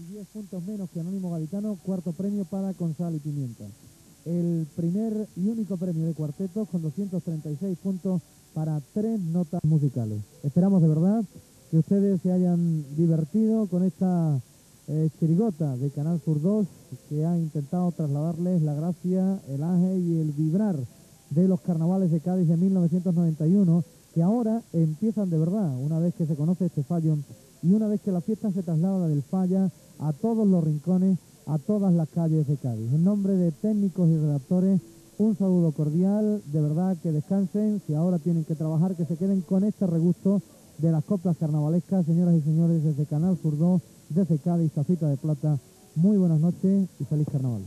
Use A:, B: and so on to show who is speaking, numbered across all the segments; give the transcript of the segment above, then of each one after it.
A: y 10 puntos menos que Anónimo Gaditano, cuarto premio para Consal y Pimienta. El primer y único premio de cuartetos con 236 puntos para tres notas musicales. Esperamos de verdad que ustedes se hayan divertido con esta eh, chirigota de Canal Sur 2 que ha intentado trasladarles la gracia, el aje y el vibrar de los carnavales de Cádiz de 1991 que ahora empiezan de verdad, una vez que se conoce este fallo y una vez que la fiesta se traslada del falla a todos los rincones, a todas las calles de Cádiz. En nombre de técnicos y redactores, un saludo cordial, de verdad que descansen, si ahora tienen que trabajar, que se queden con este regusto de las coplas carnavalescas, señoras y señores, desde Canal Sur 2, desde Cádiz, Tacita de Plata. Muy buenas noches y feliz carnaval.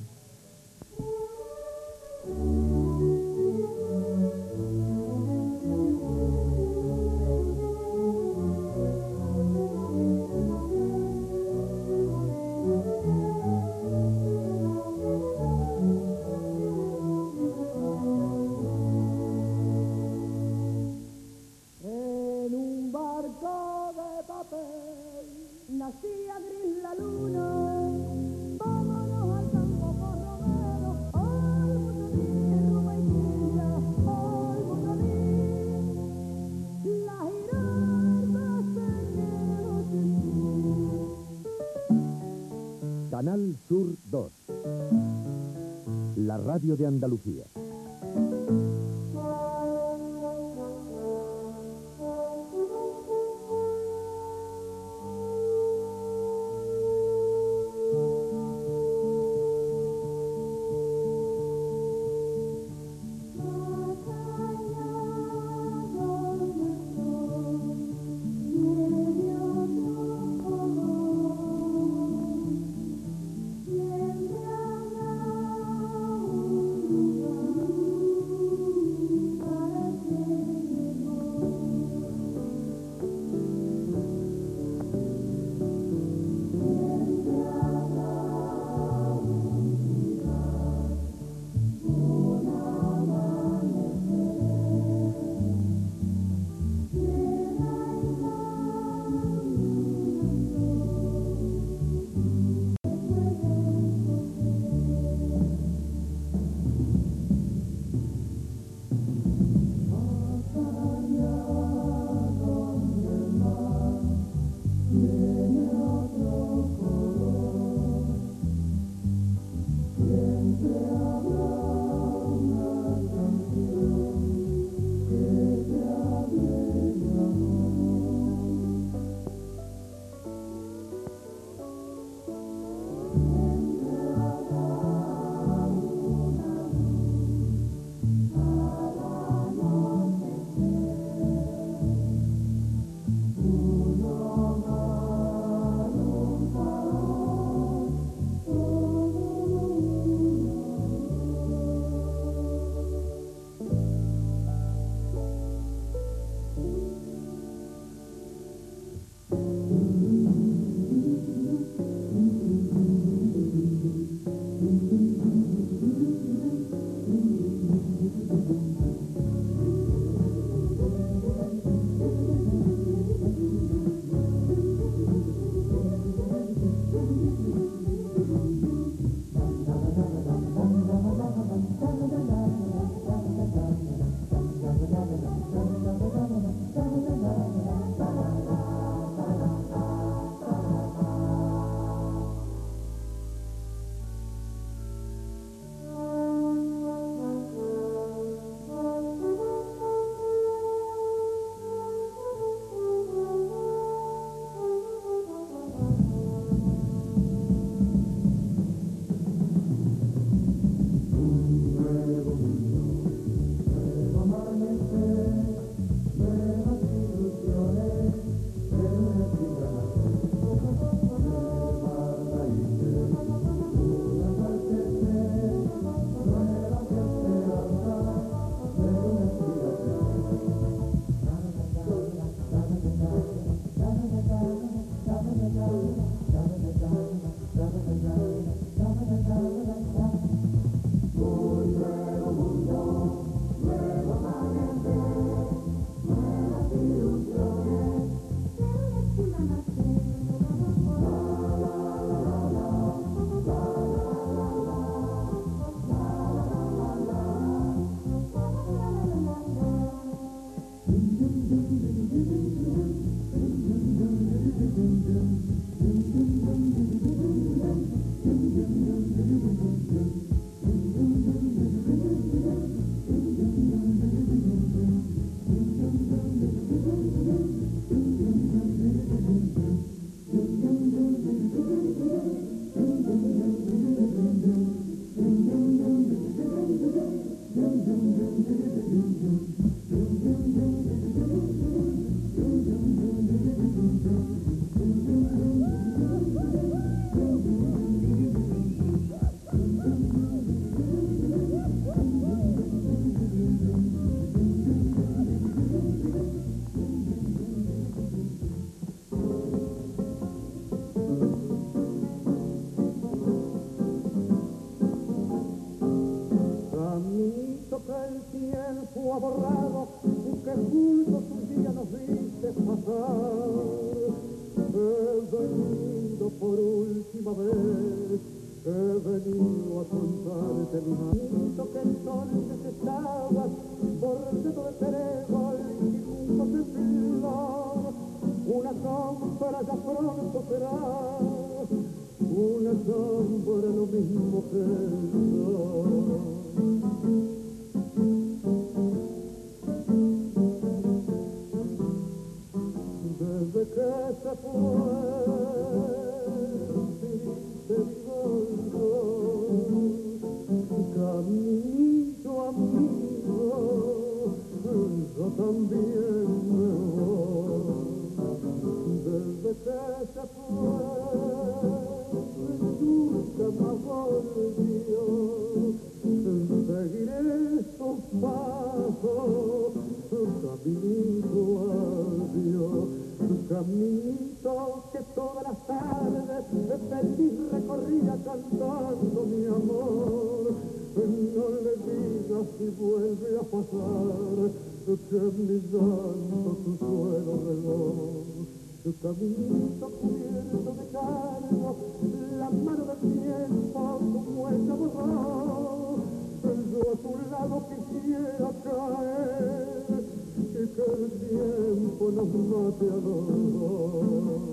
B: Nos mate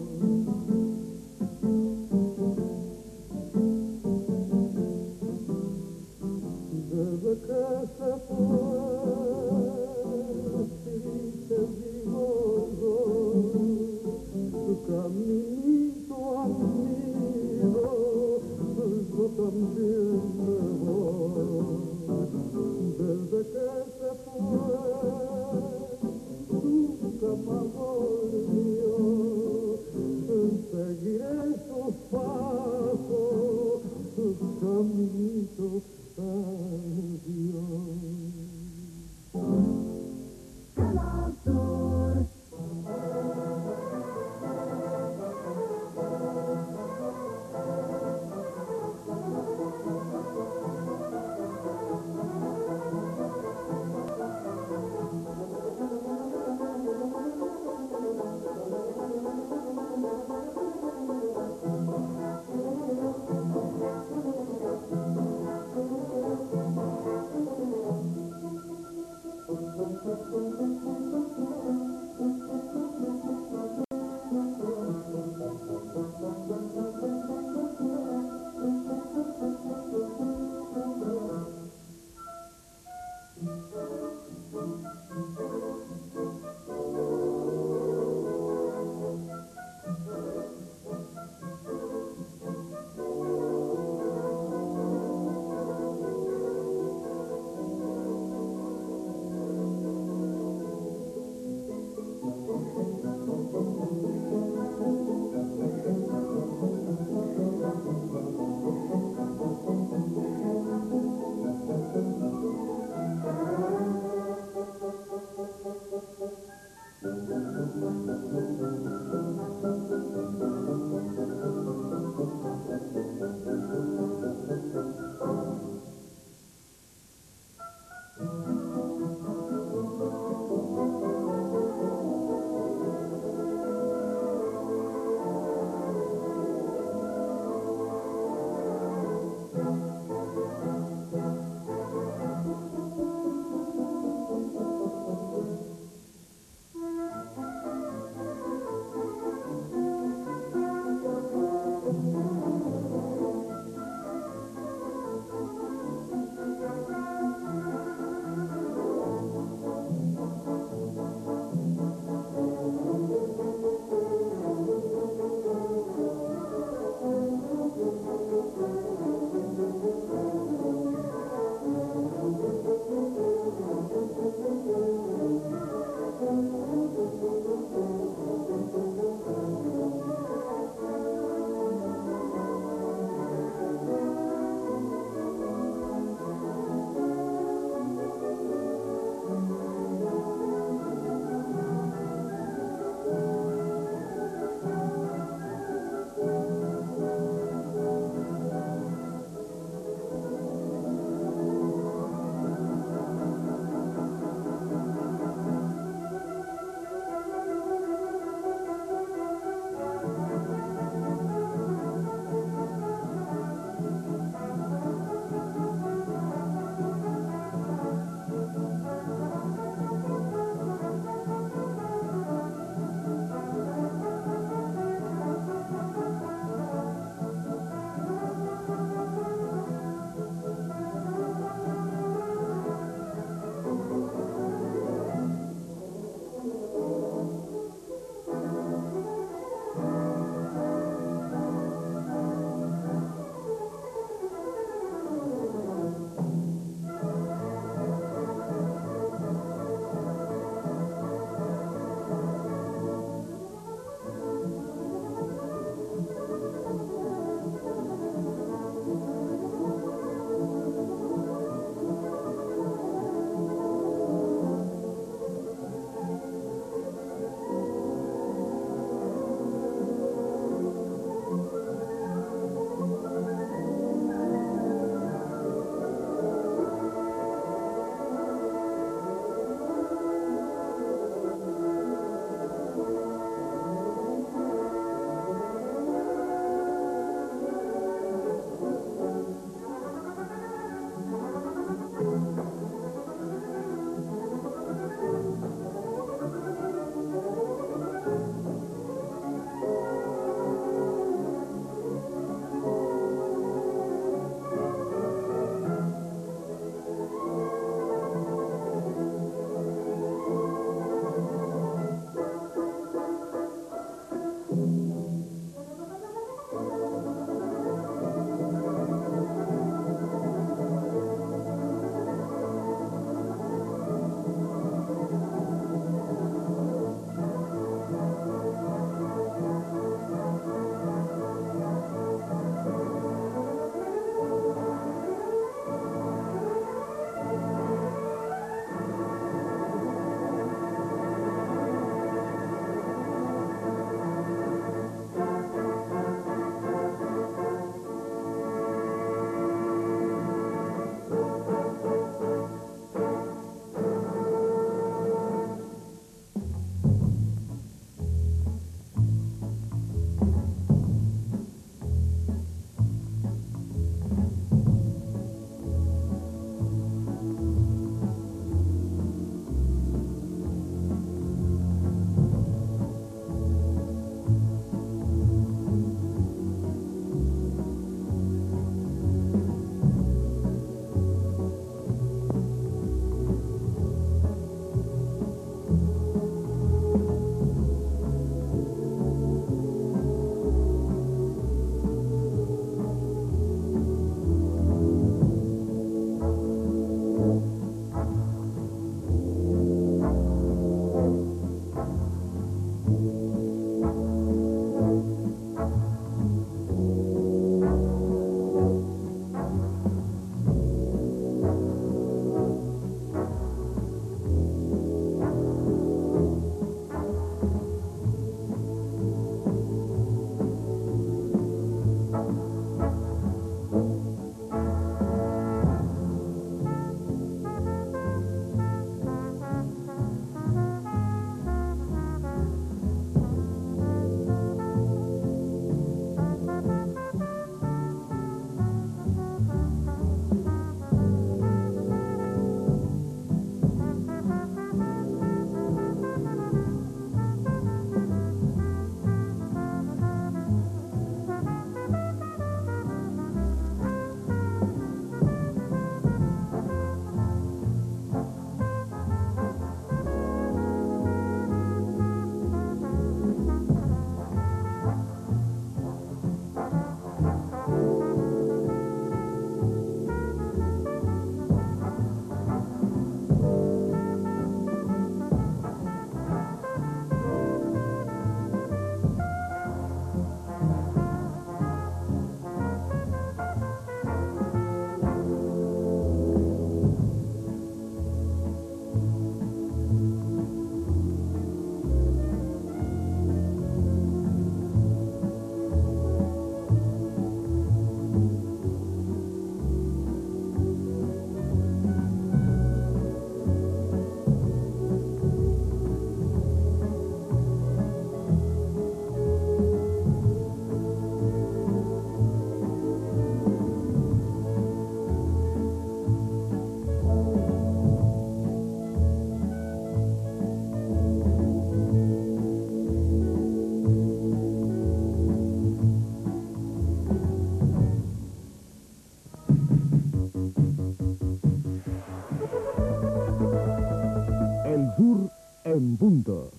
C: punto.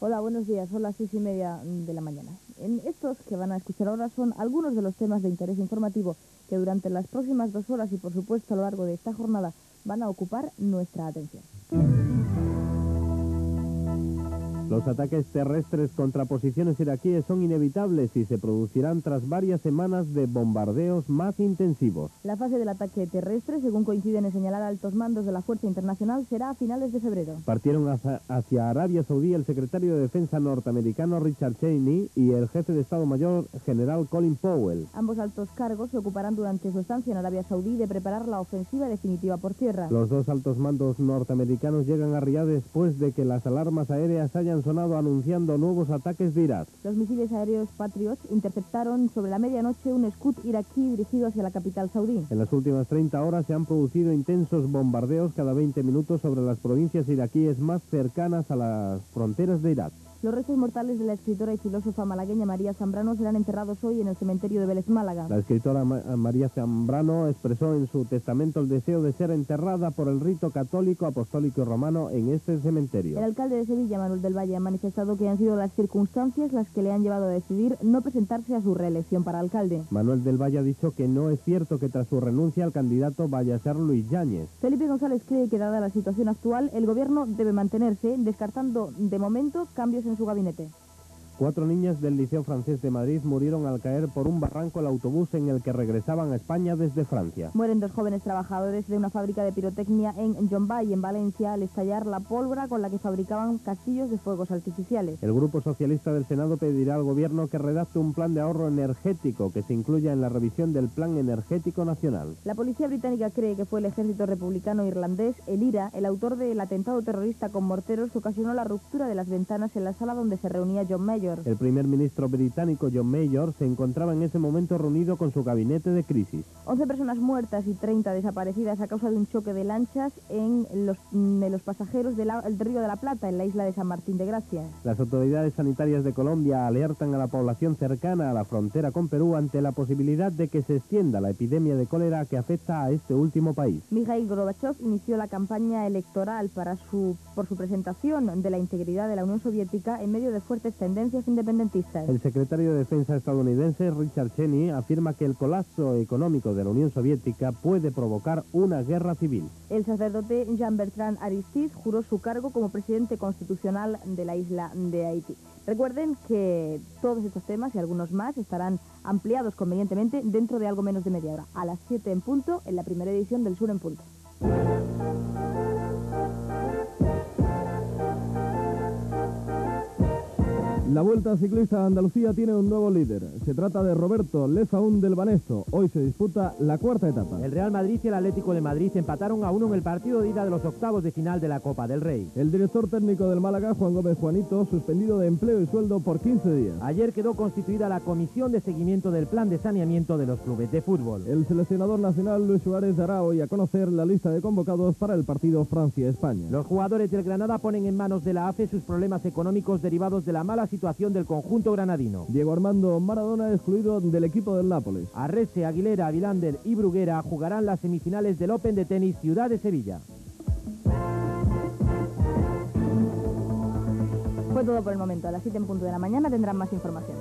D: Hola, buenos días. Son las seis y media de la mañana. En estos que van a escuchar ahora son algunos de los temas de interés informativo que durante las próximas dos horas y por supuesto a lo largo de esta jornada van a ocupar nuestra atención.
E: Los ataques terrestres contra posiciones iraquíes son inevitables y se producirán tras varias semanas de bombardeos más intensivos.
D: La fase del ataque terrestre, según coinciden en señalar altos mandos de la Fuerza Internacional, será a finales de febrero.
E: Partieron hacia, hacia Arabia Saudí el secretario de Defensa norteamericano Richard Cheney y el jefe de Estado Mayor general Colin Powell.
D: Ambos altos cargos se ocuparán durante su estancia en Arabia Saudí de preparar la ofensiva definitiva por tierra.
E: Los dos altos mandos norteamericanos llegan a Riyadh después de que las alarmas aéreas hayan sonado anunciando nuevos ataques de Irak.
D: Los misiles aéreos Patriot interceptaron sobre la medianoche un Scud iraquí dirigido hacia la capital saudí.
E: En las últimas 30 horas se han producido intensos bombardeos cada 20 minutos sobre las provincias iraquíes más cercanas a las fronteras de Irak.
D: Los restos mortales de la escritora y filósofa malagueña María Zambrano serán enterrados hoy en el cementerio de Vélez Málaga.
E: La escritora Ma- María Zambrano expresó en su testamento el deseo de ser enterrada por el rito católico, apostólico y romano en este
D: El
E: cementerio.
D: alcalde de Sevilla, Manuel del Valle, ha manifestado que han sido las circunstancias las que le han llevado a decidir no presentarse a su reelección para alcalde.
E: Manuel del Valle ha dicho que no es cierto que tras su renuncia el candidato vaya a ser Luis Yáñez.
D: Felipe González cree que dada la situación actual, el gobierno debe mantenerse, descartando de momento cambios en su gabinete.
E: Cuatro niñas del Liceo Francés de Madrid murieron al caer por un barranco el autobús en el que regresaban a España desde Francia.
D: Mueren dos jóvenes trabajadores de una fábrica de pirotecnia en Jombay, en Valencia, al estallar la pólvora con la que fabricaban castillos de fuegos artificiales.
E: El Grupo Socialista del Senado pedirá al Gobierno que redacte un plan de ahorro energético que se incluya en la revisión del Plan Energético Nacional.
D: La policía británica cree que fue el ejército republicano irlandés, el IRA, el autor del atentado terrorista con morteros que ocasionó la ruptura de las ventanas en la sala donde se reunía John Mayor.
E: El primer ministro británico John Major se encontraba en ese momento reunido con su gabinete de crisis.
D: 11 personas muertas y 30 desaparecidas a causa de un choque de lanchas en los, de los pasajeros del del Río de la Plata, en la isla de San Martín de Gracia.
E: Las autoridades sanitarias de Colombia alertan a la población cercana a la frontera con Perú ante la posibilidad de que se extienda la epidemia de cólera que afecta a este último país.
D: Mikhail Gorbachev inició la campaña electoral para su, por su presentación de la integridad de la Unión Soviética en medio de fuertes tendencias independentistas.
E: El secretario de Defensa estadounidense Richard Cheney afirma que el colapso económico de la Unión Soviética puede provocar una guerra civil.
D: El sacerdote Jean-Bertrand Aristide juró su cargo como presidente constitucional de la isla de Haití. Recuerden que todos estos temas y algunos más estarán ampliados convenientemente dentro de algo menos de media hora, a las 7 en punto, en la primera edición del Sur en Punto.
F: La Vuelta Ciclista a Andalucía tiene un nuevo líder. Se trata de Roberto Lezaún del Banesto. Hoy se disputa la cuarta etapa.
G: El Real Madrid y el Atlético de Madrid empataron a uno en el partido de ida de los octavos de final de la Copa del Rey.
F: El director técnico del Málaga, Juan Gómez Juanito, suspendido de empleo y sueldo por 15 días.
G: Ayer quedó constituida la comisión de seguimiento del plan de saneamiento de los clubes de fútbol.
F: El seleccionador nacional Luis Suárez dará hoy a conocer la lista de convocados para el partido Francia-España.
G: Los jugadores del Granada ponen en manos de la AFE sus problemas económicos derivados de la mala situación del conjunto granadino.
F: Diego Armando Maradona excluido del equipo del Nápoles.
G: Arrese, Aguilera, Avilander y Bruguera jugarán las semifinales del Open de Tenis Ciudad de Sevilla.
D: Fue todo por el momento. A las 7 en punto de la mañana tendrán más información.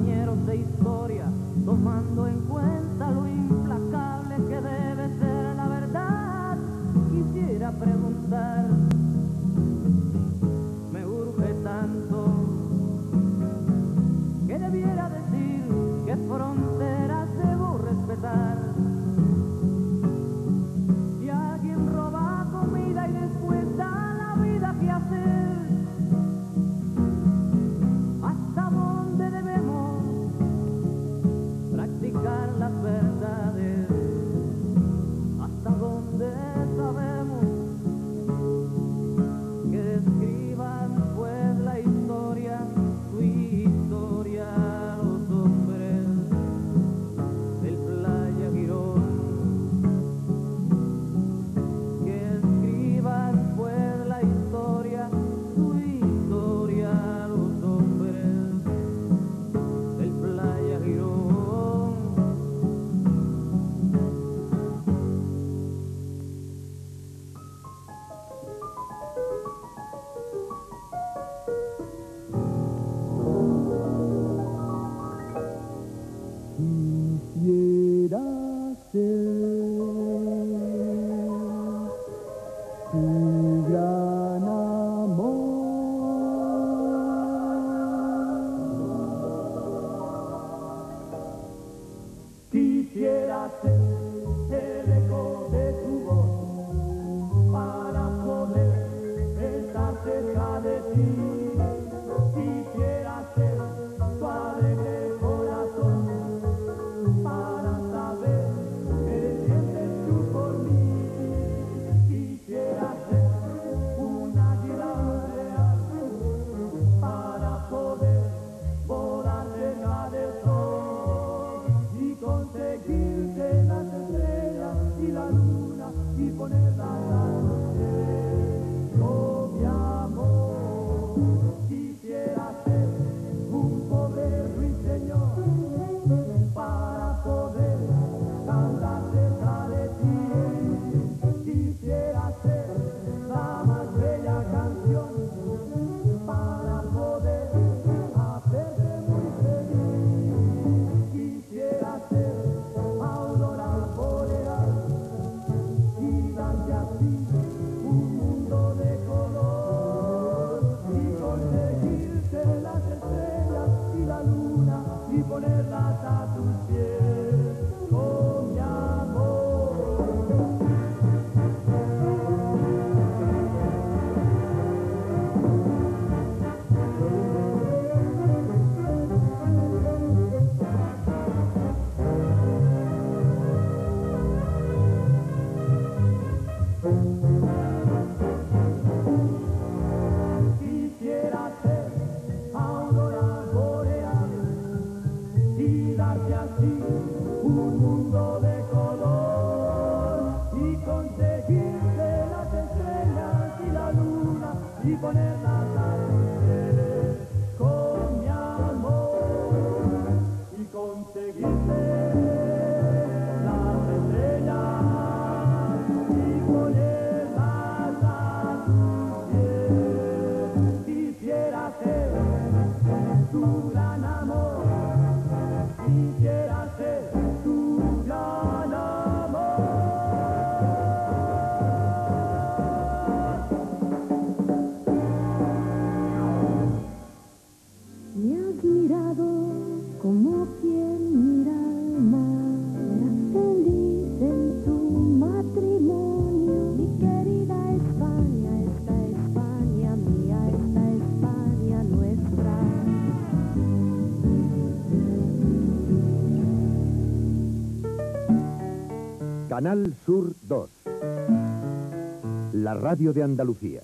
H: compañeros de historia, tomando en cuenta lo implacable que debe ser la verdad, quisiera preguntar, me urge tanto, ¿qué debiera decir que
I: pronto?
C: Canal Sur 2. La radio de Andalucía.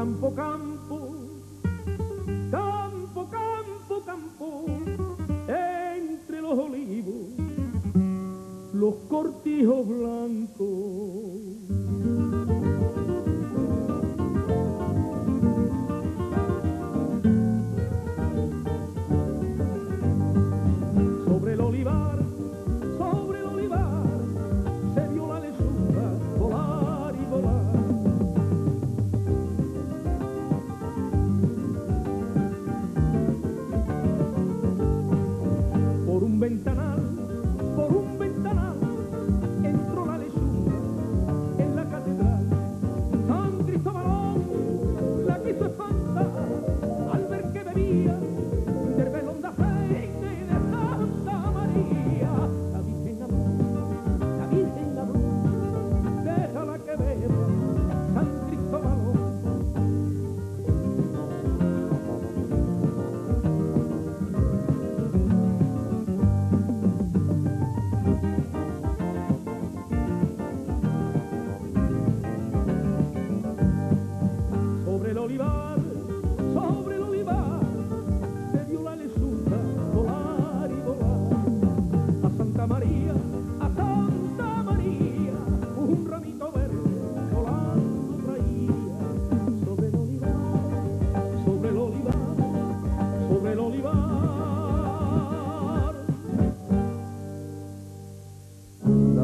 G: Campo, campo,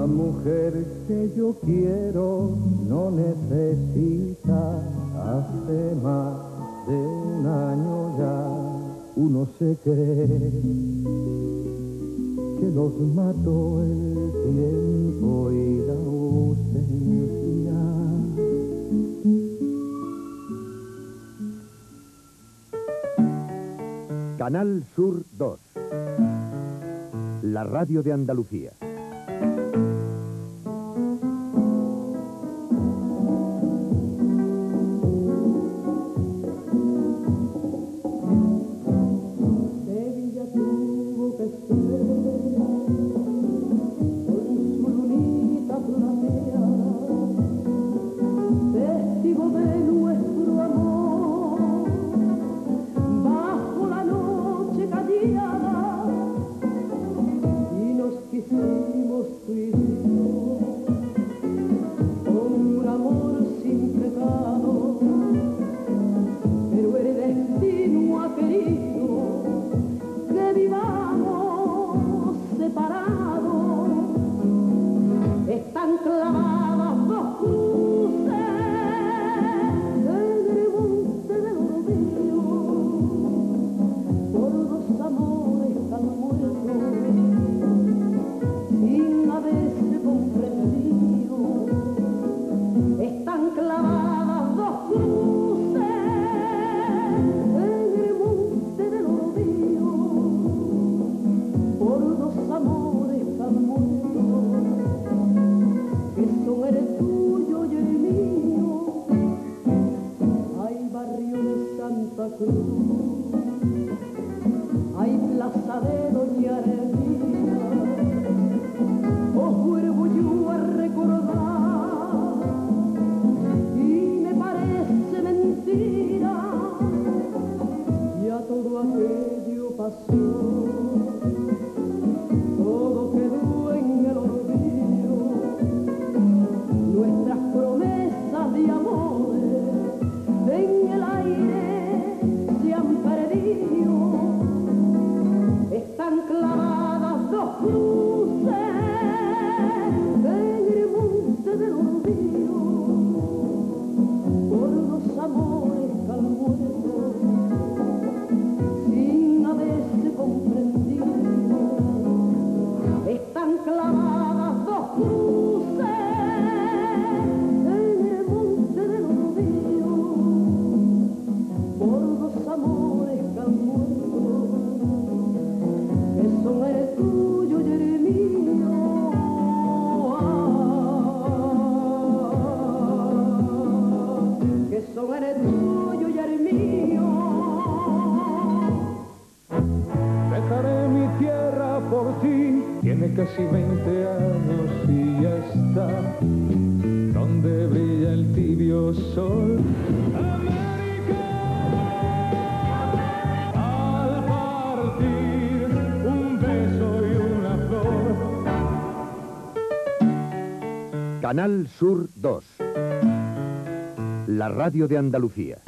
G: La
J: mujer que yo quiero no necesita hace más de un año ya. Uno se cree que los mató el tiempo y la ausencia.
K: Canal Sur 2. La radio de Andalucía.
L: Hay plaza de Doña
J: Armina,
K: Canal Sur 2. La radio de Andalucía.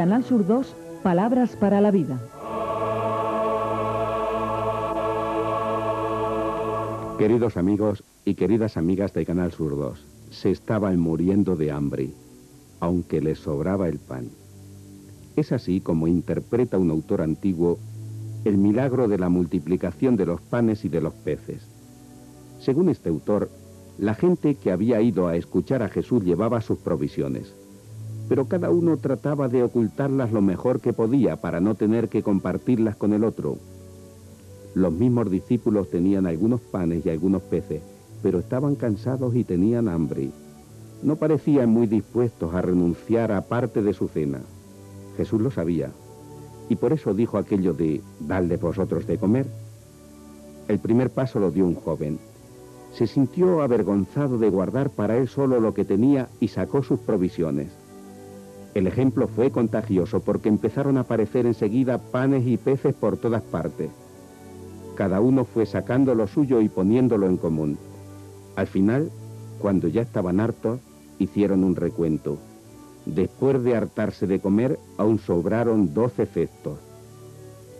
M: Canal Sur 2, Palabras para la Vida.
N: Queridos amigos y queridas amigas de Canal Sur 2, se estaban muriendo de hambre, aunque les sobraba el pan. Es así como interpreta un autor antiguo el milagro de la multiplicación de los panes y de los peces. Según este autor, la gente que había ido a escuchar a Jesús llevaba sus provisiones, pero cada uno trataba de ocultarlas lo mejor que podía para no tener que compartirlas con el otro. Los mismos discípulos tenían algunos panes y algunos peces, pero estaban cansados y tenían hambre. No parecían muy dispuestos a renunciar a parte de su cena. Jesús lo sabía, y por eso dijo aquello de, dadle vosotros de comer. El primer paso lo dio un joven. Se sintió avergonzado de guardar para él solo lo que tenía y sacó sus provisiones. El ejemplo fue contagioso porque empezaron a aparecer enseguida panes y peces por todas partes. Cada uno fue sacando lo suyo y poniéndolo en común. Al final, cuando ya estaban hartos, hicieron un recuento. Después de hartarse de comer, aún sobraron doce cestos.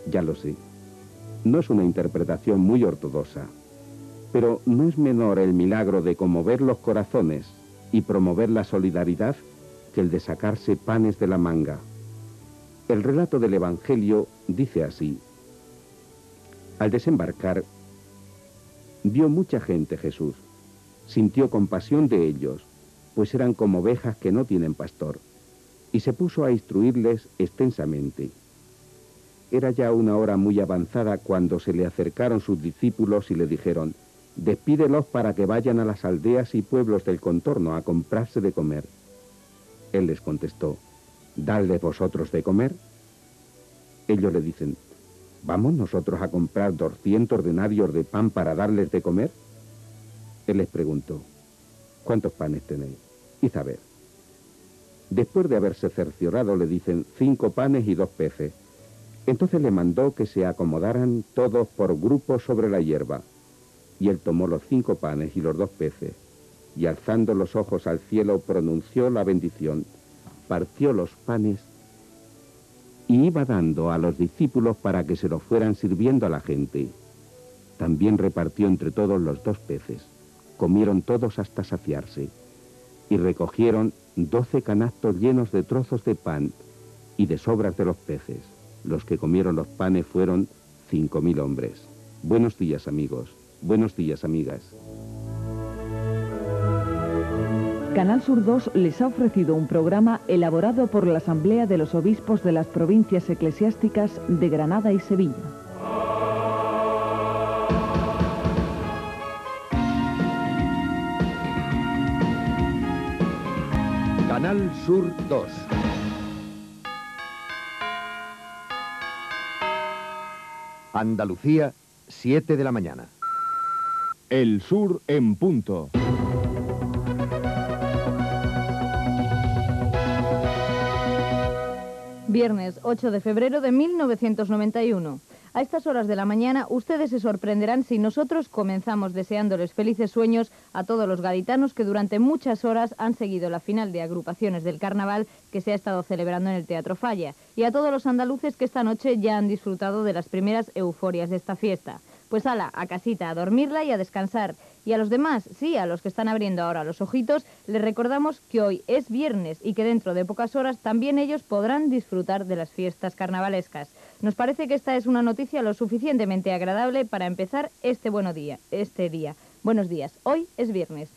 N: Ya lo sé. No es una interpretación muy ortodoxa, pero no es menor el milagro de conmover los corazones y promover la solidaridad que el de sacarse panes de la manga. El relato del Evangelio dice así. Al desembarcar, vio mucha gente Jesús. Sintió compasión de ellos, pues eran como ovejas que no tienen pastor, y se puso a instruirles extensamente. Era ya una hora muy avanzada cuando se le acercaron sus discípulos y le dijeron, despídelos para que vayan a las aldeas y pueblos del contorno a comprarse de comer. Él les contestó, dadle vosotros de comer. Ellos le dicen, ¿vamos nosotros a comprar 200 denarios de pan para darles de comer? Él les preguntó, ¿cuántos panes tenéis? Y saber. Después de haberse cerciorado le dicen cinco panes y dos peces. Entonces le mandó que se acomodaran todos por grupos sobre la hierba. Y él tomó los cinco panes y los dos peces, y alzando los ojos al cielo pronunció la bendición, partió los panes y iba dando a los discípulos para que se lo fueran sirviendo a la gente. También repartió entre todos los dos peces. Comieron todos hasta saciarse y recogieron doce canastos llenos de trozos de pan y de sobras de los peces. Los que comieron los panes fueron cinco mil hombres. Buenos días amigos, buenos días amigas.
M: Canal Sur 2 les ha ofrecido un programa elaborado por la Asamblea de los Obispos de las Provincias Eclesiásticas de Granada y Sevilla.
K: Canal Sur 2. Andalucía, 7 de la mañana.
O: El sur en punto.
P: Viernes 8 de febrero de 1991. A estas horas de la mañana ustedes se sorprenderán si nosotros comenzamos deseándoles felices sueños a todos los gaditanos que durante muchas horas han seguido la final de agrupaciones del carnaval que se ha estado celebrando en el Teatro Falla y a todos los andaluces que esta noche ya han disfrutado de las primeras euforias de esta fiesta. Pues ala, a casita, a dormirla y a descansar. Y a los demás, sí, a los que están abriendo ahora los ojitos, les recordamos que hoy es viernes y que dentro de pocas horas también ellos podrán disfrutar de las fiestas carnavalescas. Nos parece que esta es una noticia lo suficientemente agradable para empezar este bueno día, este día. Buenos días. Hoy es viernes.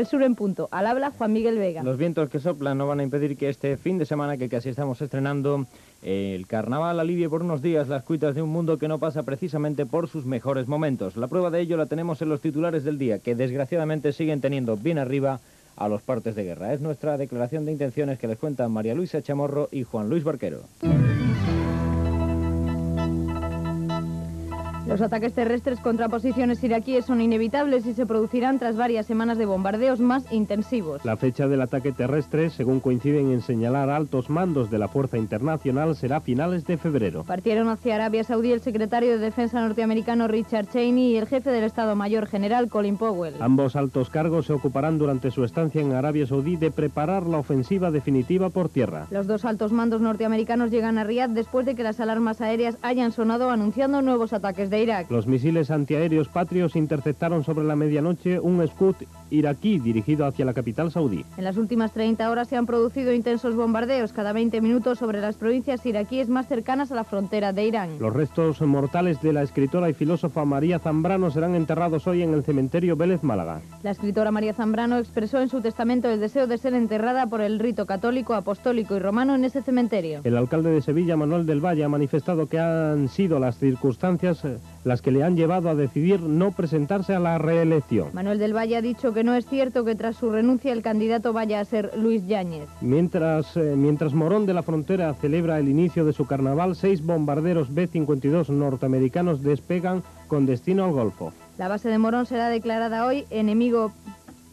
P: El sur en punto. Al habla Juan Miguel Vega.
Q: Los vientos que soplan no van a impedir que este fin de semana que casi estamos estrenando el carnaval alivie por unos días las cuitas de un mundo que no pasa precisamente por sus mejores momentos. La prueba de ello la tenemos en los titulares del día, que desgraciadamente siguen teniendo bien arriba a los partes de guerra. Es nuestra declaración de intenciones que les cuentan María Luisa Chamorro y Juan Luis Barquero.
P: Los ataques terrestres contra posiciones iraquíes son inevitables y se producirán tras varias semanas de bombardeos más intensivos.
E: La fecha del ataque terrestre, según coinciden en señalar altos mandos de la Fuerza Internacional, será finales de febrero.
P: Partieron hacia Arabia Saudí el secretario de Defensa norteamericano Richard Cheney y el jefe del Estado Mayor General Colin Powell.
E: Ambos altos cargos se ocuparán durante su estancia en Arabia Saudí de preparar la ofensiva definitiva por tierra.
P: Los dos altos mandos norteamericanos llegan a Riad después de que las alarmas aéreas hayan sonado anunciando nuevos ataques de
E: Los misiles antiaéreos patrios interceptaron sobre la medianoche un Scud iraquí dirigido hacia la capital saudí.
P: En las últimas 30 horas se han producido intensos bombardeos cada 20 minutos sobre las provincias iraquíes más cercanas a la frontera de Irán.
E: Los restos mortales de la escritora y filósofa María Zambrano serán enterrados hoy en el cementerio Vélez Málaga.
P: La escritora María Zambrano expresó en su testamento el deseo de ser enterrada por el rito católico, apostólico y romano en ese cementerio.
E: El alcalde de Sevilla, Manuel del Valle, ha manifestado que han sido las circunstancias eh, las que le han llevado a decidir no presentarse a la reelección.
P: Manuel del Valle ha dicho que no es cierto que tras su renuncia el candidato vaya a ser Luis Yáñez.
E: Mientras, eh, mientras Morón de la Frontera celebra el inicio de su carnaval, seis bombarderos B-52 norteamericanos despegan con destino al Golfo.
P: La base de Morón será declarada hoy enemigo,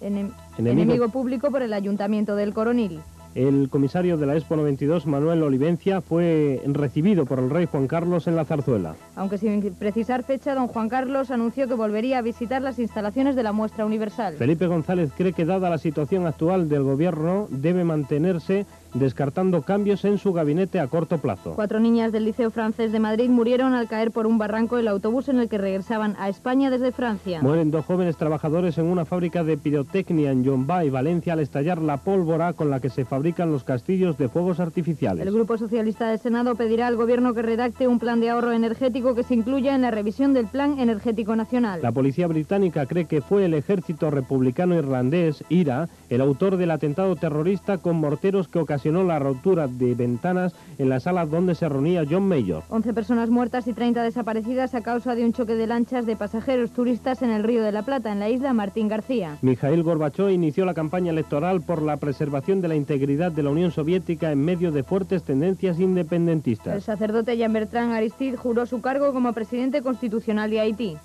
P: enem-
E: Enemigo-
P: enemigo público por el Ayuntamiento del Coronil.
E: El comisario de la Expo 92, Manuel Olivencia, fue recibido por el rey Juan Carlos en la zarzuela.
P: Aunque sin precisar fecha, don Juan Carlos anunció que volvería a visitar las instalaciones de la muestra universal.
E: Felipe González cree que dada la situación actual del gobierno debe mantenerse descartando cambios en su gabinete a corto plazo.
P: Cuatro niñas del Liceo Francés de Madrid murieron al caer por un barranco el autobús en el que regresaban a España desde Francia.
E: Mueren dos jóvenes trabajadores en una fábrica de pirotecnia en Yombay, Valencia, al estallar la pólvora con la que se fabrican los castillos de fuegos artificiales.
P: El Grupo Socialista del Senado pedirá al Gobierno que redacte un plan de ahorro energético que se incluya en la revisión del Plan Energético Nacional.
E: La policía británica cree que fue el ejército republicano irlandés, IRA, el autor del atentado terrorista con morteros que ocasionó la rotura de ventanas en la sala donde se reunía John Mayor.
P: 11 personas muertas y 30 desaparecidas a causa de un choque de lanchas de pasajeros turistas en el Río de la Plata, en la isla Martín García.
E: Mikhail Gorbachev inició la campaña electoral por la preservación de la integridad de la Unión Soviética en medio de fuertes tendencias
P: El
E: independentistas.
P: sacerdote Jean-Bertrand Aristide juró su cargo como presidente constitucional de Haití.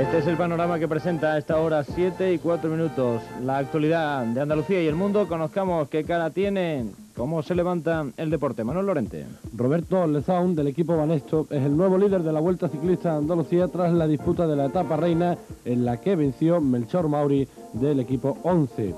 Q: Este es el panorama que presenta a esta hora 7 y 4 minutos. La actualidad de Andalucía y el mundo. Conozcamos qué cara tiene, cómo se levanta el deporte. Manuel Lorente.
F: Roberto Lezaun del equipo Banesto es el nuevo líder de la Vuelta Ciclista de Andalucía tras la disputa de la etapa reina en la que venció Melchor Mauri del equipo 11.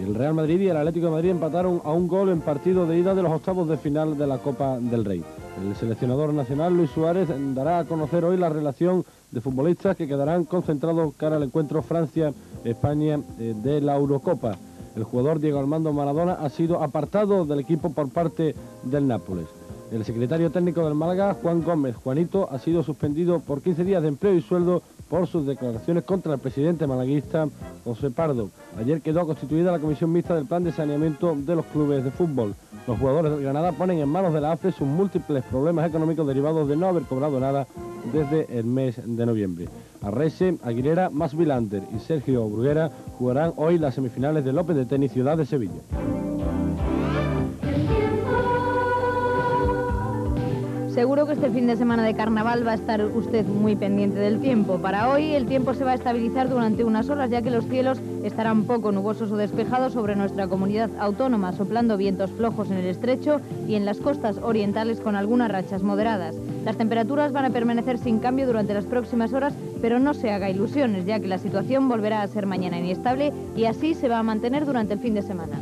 F: El Real Madrid y el Atlético de Madrid empataron a un gol en partido de ida de los octavos de final de la Copa del Rey. El seleccionador nacional Luis Suárez dará a conocer hoy la relación de futbolistas que quedarán concentrados cara al encuentro Francia-España eh, de la Eurocopa. El jugador Diego Armando Maradona ha sido apartado del equipo por parte del Nápoles. El secretario técnico del Málaga, Juan Gómez Juanito, ha sido suspendido por 15 días de empleo y sueldo por sus declaraciones contra el presidente malaguista José Pardo. Ayer quedó constituida la comisión mixta del plan de saneamiento de los clubes de fútbol. Los jugadores del Granada ponen en manos de la AFE sus múltiples problemas económicos derivados de no haber cobrado nada desde el mes de noviembre. Arrese, Aguilera, Mas Vilander y Sergio Bruguera jugarán hoy las semifinales del Open de Tenis Ciudad de Sevilla.
P: Seguro que este fin de semana de carnaval va a estar usted muy pendiente del tiempo. Para hoy el tiempo se va a estabilizar durante unas horas ya que los cielos estarán poco nubosos o despejados sobre nuestra comunidad autónoma, soplando vientos flojos en el estrecho y en las costas orientales con algunas rachas moderadas. Las temperaturas van a permanecer sin cambio durante las próximas horas, pero no se haga ilusiones ya que la situación volverá a ser mañana inestable y así se va a mantener durante el fin de semana.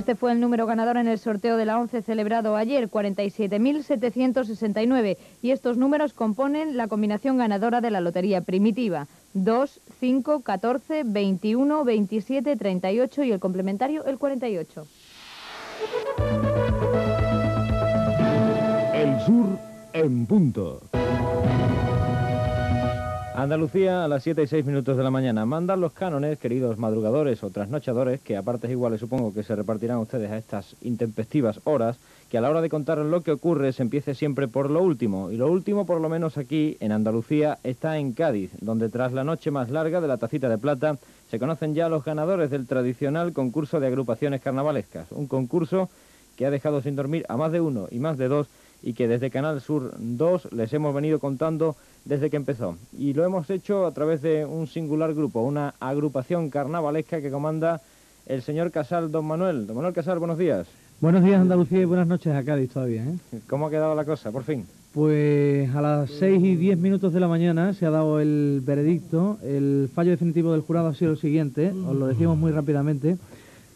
P: Este fue el número ganador en el sorteo de la 11 celebrado ayer, 47.769, y estos números componen la combinación ganadora de la lotería primitiva. 2, 5, 14, 21, 27, 38 y el complementario el 48.
R: El sur en punto.
Q: Andalucía a las 7 y 6 minutos de la mañana. Mandan los cánones, queridos madrugadores o trasnochadores, que a partes iguales supongo que se repartirán ustedes a estas intempestivas horas, que a la hora de contar lo que ocurre se empiece siempre por lo último. Y lo último, por lo menos aquí, en Andalucía, está en Cádiz, donde tras la noche más larga de la tacita de plata, se conocen ya los ganadores del tradicional concurso de agrupaciones carnavalescas. Un concurso que ha dejado sin dormir a más de uno y más de dos y que desde Canal Sur 2 les hemos venido contando desde que empezó. Y lo hemos hecho a través de un singular grupo, una agrupación carnavalesca que comanda el señor Casal Don Manuel. Don Manuel Casal, buenos días.
A: Buenos días Andalucía y buenas noches a Cádiz todavía. ¿eh?
Q: ¿Cómo ha quedado la cosa, por fin?
A: Pues a las 6 y 10 minutos de la mañana se ha dado el veredicto. El fallo definitivo del jurado ha sido el siguiente, os lo decimos muy rápidamente.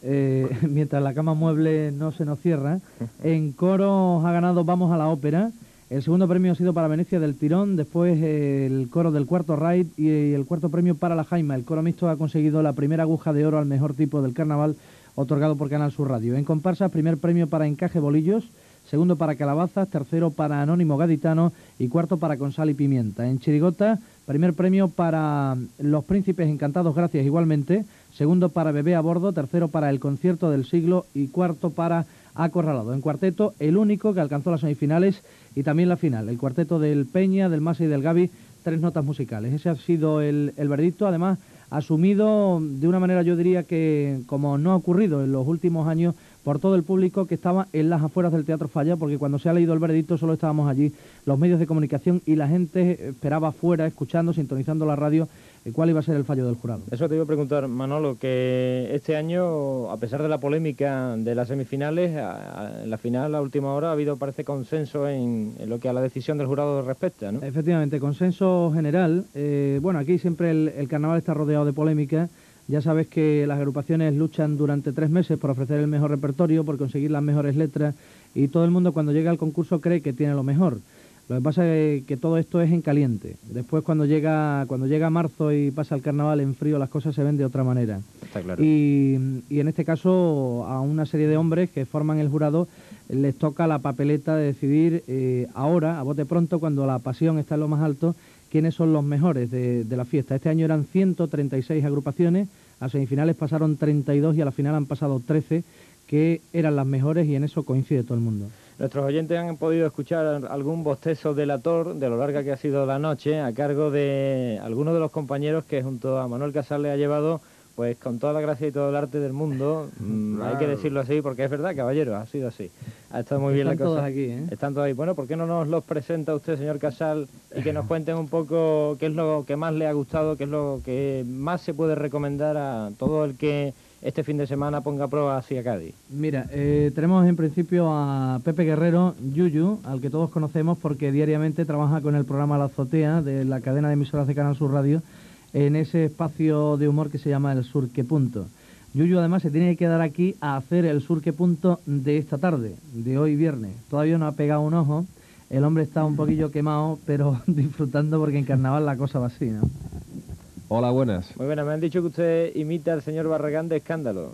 A: Eh, mientras la cama mueble no se nos cierra. En coro ha ganado Vamos a la Ópera. El segundo premio ha sido para Venecia del Tirón, después eh, el coro del cuarto raid y el cuarto premio para la Jaima. El coro mixto ha conseguido la primera aguja de oro al mejor tipo del carnaval otorgado por Canal Sur Radio. En comparsa, primer premio para Encaje Bolillos, segundo para Calabazas, tercero para Anónimo Gaditano y cuarto para Consal y Pimienta. En Chirigota, primer premio para Los Príncipes Encantados, gracias igualmente, segundo para Bebé a Bordo, tercero para El Concierto del Siglo y cuarto para Acorralado. En cuarteto, el único que alcanzó las semifinales y también la final, el cuarteto del Peña, del Masa y del Gavi, tres notas musicales. Ese ha sido el, el veredicto, además asumido de una manera yo diría que como no ha ocurrido en los últimos años por todo el público que estaba en las afueras del Teatro Falla, porque cuando se ha leído el veredicto solo estábamos allí los medios de comunicación y la gente esperaba afuera, escuchando, sintonizando la radio, cuál iba a ser el fallo del jurado.
Q: Eso te iba a preguntar, Manolo, que este año, a pesar de la polémica de las semifinales, a- a- en la final, a última hora, ha habido, parece, consenso en, en lo que a la decisión del jurado respecta, ¿no?
A: Efectivamente, consenso general. Eh, bueno, aquí siempre el, el carnaval está rodeado de polémica. Ya sabes que las agrupaciones luchan durante tres meses por ofrecer el mejor repertorio, por conseguir las mejores letras y todo el mundo cuando llega al concurso cree que tiene lo mejor. Lo que pasa es que todo esto es en caliente. Después cuando llega cuando llega marzo y pasa el carnaval en frío las cosas se ven de otra manera.
Q: Está claro.
A: Y, y en este caso a una serie de hombres que forman el jurado les toca la papeleta de decidir eh, ahora, a bote pronto, cuando la pasión está en lo más alto, quiénes son los mejores de, de la fiesta. Este año eran 136 agrupaciones, a semifinales pasaron 32 y a la final han pasado 13 que eran las mejores y en eso coincide todo el mundo.
Q: Nuestros oyentes han podido escuchar algún bostezo delator de lo larga que ha sido la noche a cargo de algunos de los compañeros que junto a Manuel Casal le ha llevado pues con toda la gracia y todo el arte del mundo, mm, hay que decirlo así porque es verdad, caballero, ha sido así. Ha estado muy bien
A: Están
Q: la cosa.
A: todos aquí, ¿eh?
Q: Están todos ahí. Bueno, ¿por qué no nos los presenta usted, señor Casal, y que nos cuenten un poco qué es lo que más le ha gustado, qué es lo que más se puede recomendar a todo el que este fin de semana ponga prueba hacia Cádiz?
A: Mira, eh, tenemos en principio a Pepe Guerrero, Yuyu, al que todos conocemos porque diariamente trabaja con el programa La Azotea de la cadena de emisoras de Canal Sur Radio en ese espacio de humor que se llama El Surque Punto. Yuyu además se tiene que quedar aquí a hacer el Surque Punto de esta tarde, de hoy viernes. Todavía no ha pegado un ojo, el hombre está un poquillo quemado, pero disfrutando porque en carnaval la cosa va así, ¿no?
S: Hola, buenas.
Q: Muy buena, me han dicho que usted imita al señor Barragán de escándalo.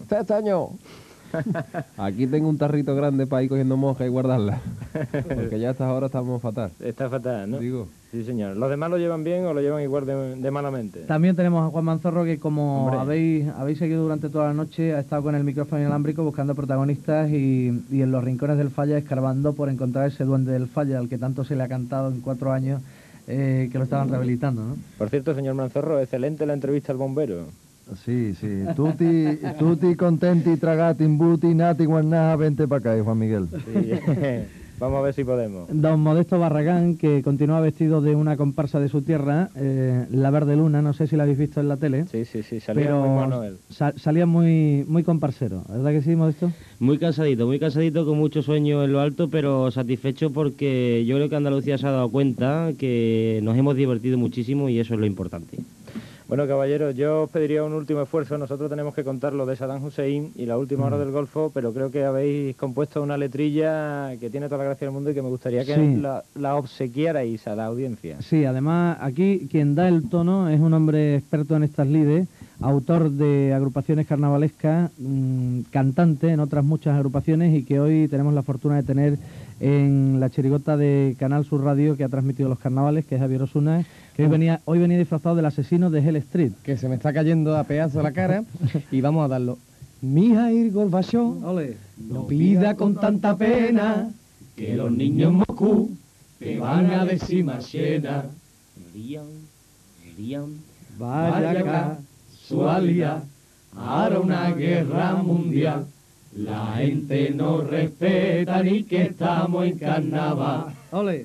S: Aquí tengo un tarrito grande para ir cogiendo moja y guardarla. Porque ya a estas horas estamos fatal.
Q: Está fatal, ¿no?
S: Digo.
Q: Sí, señor. ¿Los demás lo llevan bien o lo llevan igual de, de malamente?
A: También tenemos a Juan Manzorro que como
Q: Hombre.
A: habéis, habéis seguido durante toda la noche ha estado con el micrófono inalámbrico buscando protagonistas y, y en los rincones del falla escarbando por encontrar ese duende del falla al que tanto se le ha cantado en cuatro años eh, que lo estaban rehabilitando. ¿no?
Q: Por cierto, señor Manzorro, excelente la entrevista al bombero.
T: Sí, sí. Tutti, tutti contenti, tragati, imbuti, nati, guarnaja, vente para acá, Juan Miguel.
Q: Sí. Vamos a ver si podemos.
A: Don Modesto Barragán, que continúa vestido de una comparsa de su tierra, eh, La Verde Luna, no sé si la habéis visto en la tele.
Q: Sí, sí, sí, salía
A: pero
Q: muy mono él.
A: sa- salía muy, muy comparsero, ¿verdad que sí, Modesto?
U: Muy cansadito, muy cansadito, con mucho sueño en lo alto, pero satisfecho porque yo creo que Andalucía se ha dado cuenta que nos hemos divertido muchísimo y eso es lo importante.
Q: Bueno, caballeros, yo os pediría un último esfuerzo. Nosotros tenemos que contar lo de Saddam Hussein y la última hora del Golfo, pero creo que habéis compuesto una letrilla que tiene toda la gracia del mundo y que me gustaría que
A: Sí.
Q: la, la obsequiarais a la audiencia.
A: Sí, además aquí quien da el tono es un hombre experto en estas lides, autor de agrupaciones carnavalescas, mm, cantante en otras muchas agrupaciones y que hoy tenemos la fortuna de tener en la chirigota de Canal Sur Radio que ha transmitido los carnavales, que es Javier Osuna, que hoy venía, hoy venía disfrazado del asesino de Hell Street.
V: que se me está cayendo a pedazos la cara y vamos a darlo. Mi Jair Gorbachov no pida con tanta pena que los niños Moscú te van a decir más llena. Vaya casualidad, ahora una guerra mundial La gente nos respeta ni que estamos en carnaval.
A: Ole.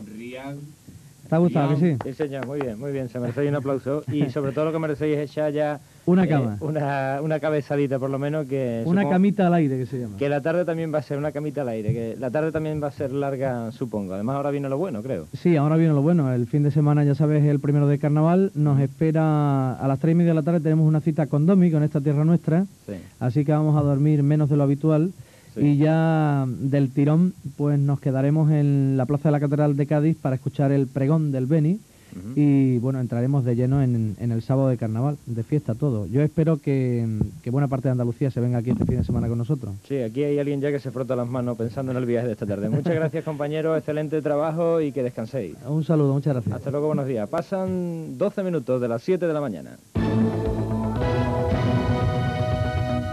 A: ¿Te ha gustado, que sí?
Q: Sí, señor, muy bien, muy bien. Se merecéis un aplauso. Y sobre todo lo que merecéis es echar ya...
A: Una
Q: eh,
A: cama.
Q: una, una cabezadita, por lo menos, que...
A: Una camita al aire, que se llama.
Q: Que la tarde también va a ser una camita al aire, que la tarde también va a ser larga, supongo. Además, ahora viene lo bueno, creo.
A: Sí, ahora viene lo bueno. El fin de semana, ya sabes, el primero de carnaval. Nos espera a las tres y media de la tarde. Tenemos una cita con Domi, con esta tierra nuestra.
Q: Sí.
A: Así que vamos a dormir menos de lo habitual. Y ya del tirón, pues nos quedaremos en la plaza de la Catedral de Cádiz para escuchar el pregón del Beni. Y bueno, entraremos de lleno en, en el sábado de carnaval, de fiesta todo. Yo espero que, que buena parte de Andalucía se venga aquí este fin de semana con nosotros.
Q: Sí, aquí hay alguien ya que se frota las manos pensando en el viaje de esta tarde. Muchas gracias, compañeros. Excelente trabajo y que descanséis.
A: Un saludo, muchas gracias.
Q: Hasta luego, buenos días. Pasan 12 minutos de las 7 de la mañana.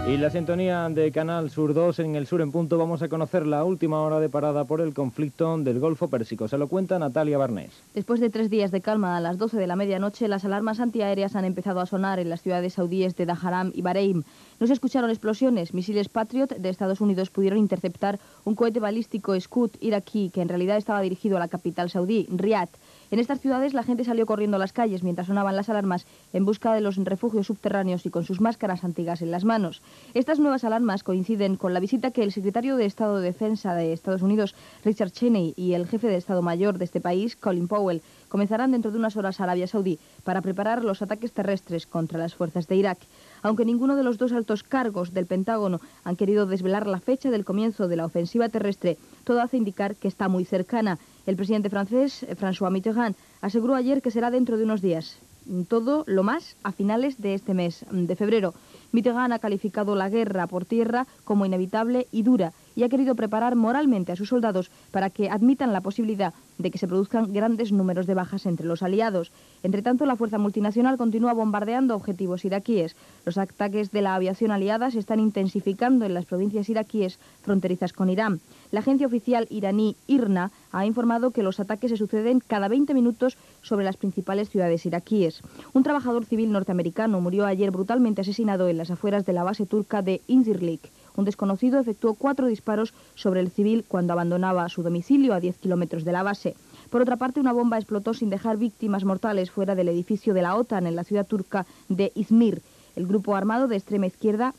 Q: Y la sintonía de Canal Sur 2 en el sur en punto vamos a conocer la última hora de parada por el conflicto del Golfo Pérsico. Se lo cuenta Natalia Barnés.
D: Después de tres días de calma, a las 12 de la medianoche, las alarmas antiaéreas han empezado a sonar en las ciudades saudíes de Daharam y Bahrein. No se escucharon explosiones. Misiles Patriot de Estados Unidos pudieron interceptar un cohete balístico Scud iraquí que en realidad estaba dirigido a la capital saudí, Riyadh. En estas ciudades la gente salió corriendo a las calles mientras sonaban las alarmas en busca de los refugios subterráneos y con sus máscaras antigas en las manos. Estas nuevas alarmas coinciden con la visita que el secretario de Estado de Defensa de Estados Unidos, Richard Cheney, y el jefe de Estado Mayor de este país, Colin Powell, comenzarán dentro de unas horas a Arabia Saudí para preparar los ataques terrestres contra las fuerzas de Irak. Aunque ninguno de los dos altos cargos del Pentágono han querido desvelar la fecha del comienzo de la ofensiva terrestre, todo hace indicar que está muy cercana. El presidente francés, eh, François Mitterrand, aseguró ayer que será dentro de unos días. Todo lo más a finales de este mes mm, de febrero. Mitterrand ha calificado la guerra por tierra como inevitable y dura y ha querido preparar moralmente a sus soldados para que admitan la posibilidad de que se produzcan grandes números de bajas entre los aliados. Entre tanto, la fuerza multinacional continúa bombardeando objetivos iraquíes. Los ataques de la aviación aliada se están intensificando en las provincias iraquíes fronterizas con Irán. La agencia oficial iraní IRNA ha informado que los ataques se suceden cada 20 minutos sobre las principales ciudades iraquíes. Un trabajador civil norteamericano murió ayer brutalmente asesinado en las afueras de la base turca de Incirlik. Un desconocido efectuó cuatro disparos sobre el civil cuando abandonaba su domicilio a 10 kilómetros de la base. Por otra parte, una bomba explotó sin dejar víctimas mortales fuera del edificio de la OTAN en la ciudad turca de Izmir. El grupo armado de extrema izquierda,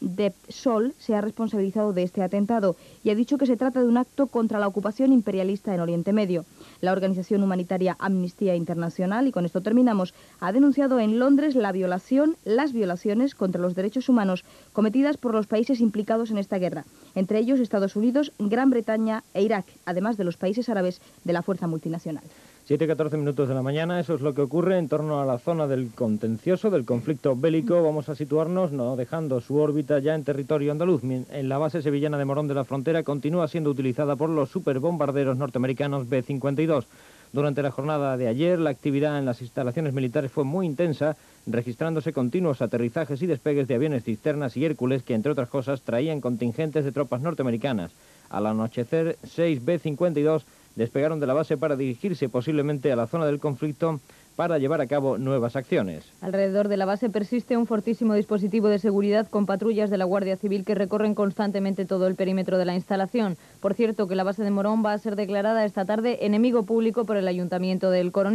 D: Sol, se ha responsabilizado de este atentado y ha dicho que se trata de un acto contra la ocupación imperialista en Oriente Medio. La organización humanitaria Amnistía Internacional, y con esto terminamos, ha denunciado en Londres la violación, las violaciones contra los derechos humanos cometidas por los países implicados en esta guerra, entre ellos Estados Unidos, Gran Bretaña e Irak, además de los países árabes de la fuerza multinacional.
Q: 7 y 14 minutos de la mañana, eso es lo que ocurre en torno a la zona del contencioso, del conflicto bélico. Vamos a situarnos, no dejando su órbita ya en territorio andaluz. En la base sevillana de Morón de la Frontera continúa siendo utilizada por los superbombarderos norteamericanos B-52. Durante la jornada de ayer, la actividad en las instalaciones militares fue muy intensa, registrándose continuos aterrizajes y despegues de aviones cisternas y Hércules que, entre otras cosas, traían contingentes de tropas norteamericanas. Al anochecer, 6 B-52 despegaron de la base para dirigirse posiblemente a la zona del conflicto para llevar a cabo nuevas acciones.
D: Alrededor de la base persiste un fortísimo dispositivo de seguridad con patrullas de la Guardia Civil que recorren constantemente todo el perímetro de la instalación. Por cierto, que la base de Morón va a ser declarada esta tarde enemigo público por el Ayuntamiento del Coronel.